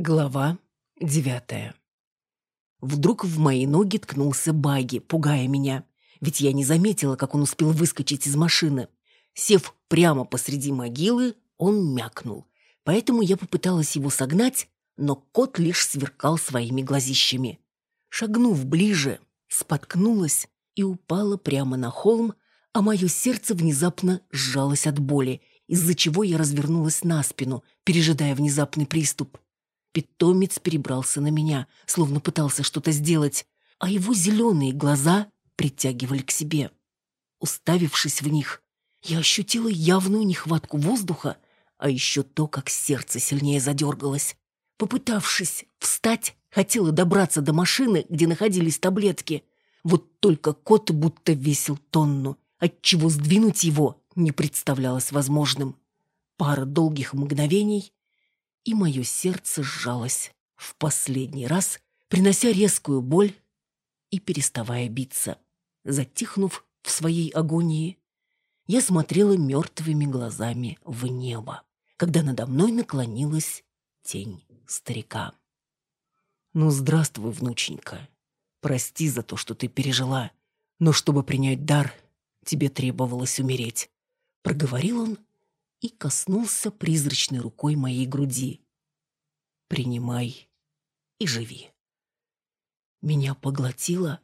Глава девятая. Вдруг в мои ноги ткнулся Баги, пугая меня. Ведь я не заметила, как он успел выскочить из машины. Сев прямо посреди могилы, он мякнул. Поэтому я попыталась его согнать, но кот лишь сверкал своими глазищами. Шагнув ближе, споткнулась и упала прямо на холм, а мое сердце внезапно сжалось от боли, из-за чего я развернулась на спину, пережидая внезапный приступ. Питомец перебрался на меня, словно пытался что-то сделать, а его зеленые глаза притягивали к себе. Уставившись в них, я ощутила явную нехватку воздуха, а еще то, как сердце сильнее задергалось. Попытавшись встать, хотела добраться до машины, где находились таблетки. Вот только кот будто весил тонну, отчего сдвинуть его не представлялось возможным. Пара долгих мгновений, и мое сердце сжалось в последний раз, принося резкую боль и переставая биться. Затихнув в своей агонии, я смотрела мертвыми глазами в небо, когда надо мной наклонилась тень старика. «Ну, здравствуй, внученька. Прости за то, что ты пережила, но чтобы принять дар, тебе требовалось умереть», — проговорил он и коснулся призрачной рукой моей груди. «Принимай и живи». Меня поглотила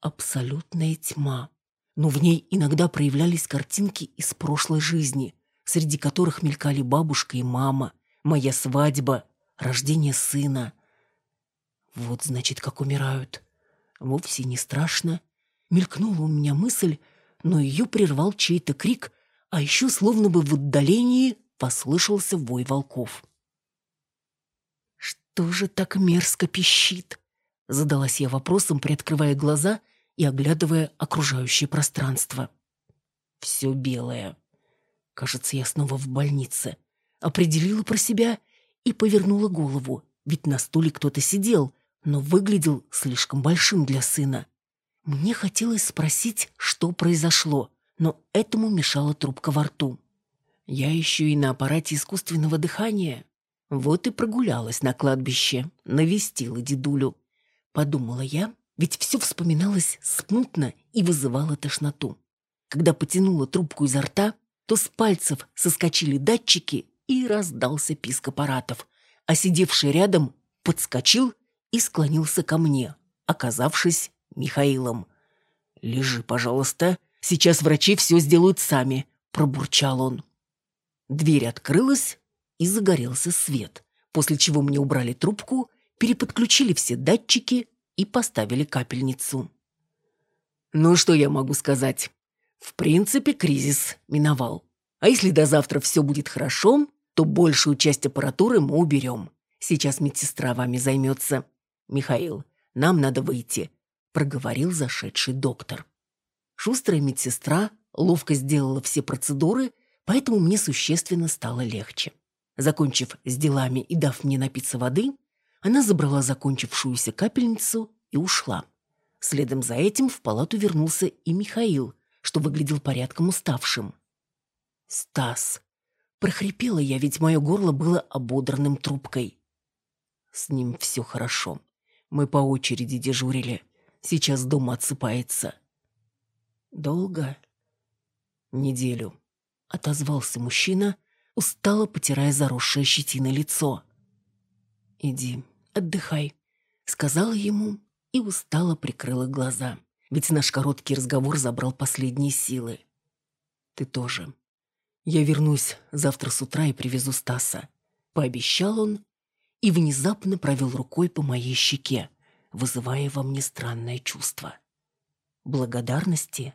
абсолютная тьма, но в ней иногда проявлялись картинки из прошлой жизни, среди которых мелькали бабушка и мама, моя свадьба, рождение сына. Вот, значит, как умирают. Вовсе не страшно. Мелькнула у меня мысль, но ее прервал чей-то крик, а еще словно бы в отдалении послышался вой волков. «Что же так мерзко пищит?» Задалась я вопросом, приоткрывая глаза и оглядывая окружающее пространство. Все белое. Кажется, я снова в больнице. Определила про себя и повернула голову, ведь на стуле кто-то сидел, но выглядел слишком большим для сына. Мне хотелось спросить, что произошло, но этому мешала трубка во рту. Я еще и на аппарате искусственного дыхания. Вот и прогулялась на кладбище, навестила дедулю. Подумала я, ведь все вспоминалось смутно и вызывало тошноту. Когда потянула трубку изо рта, то с пальцев соскочили датчики и раздался писк аппаратов, а сидевший рядом подскочил и склонился ко мне, оказавшись Михаилом. «Лежи, пожалуйста, Сейчас врачи все сделают сами», — пробурчал он. Дверь открылась, и загорелся свет, после чего мне убрали трубку, переподключили все датчики и поставили капельницу. Ну, что я могу сказать? В принципе, кризис миновал. А если до завтра все будет хорошо, то большую часть аппаратуры мы уберем. Сейчас медсестра вами займется. Михаил, нам надо выйти, проговорил зашедший доктор. Шустрая медсестра ловко сделала все процедуры, поэтому мне существенно стало легче. Закончив с делами и дав мне напиться воды, она забрала закончившуюся капельницу и ушла. Следом за этим в палату вернулся и Михаил, что выглядел порядком уставшим. «Стас!» Прохрипела я, ведь мое горло было ободранным трубкой. С ним все хорошо. Мы по очереди дежурили. Сейчас дома отсыпается. «Долго?» «Неделю», — отозвался мужчина, устало потирая заросшее щетиной лицо. «Иди, отдыхай», — сказала ему и устало прикрыла глаза, ведь наш короткий разговор забрал последние силы. «Ты тоже. Я вернусь завтра с утра и привезу Стаса», — пообещал он и внезапно провел рукой по моей щеке, вызывая во мне странное чувство. Благодарности